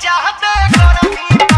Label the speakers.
Speaker 1: चाहते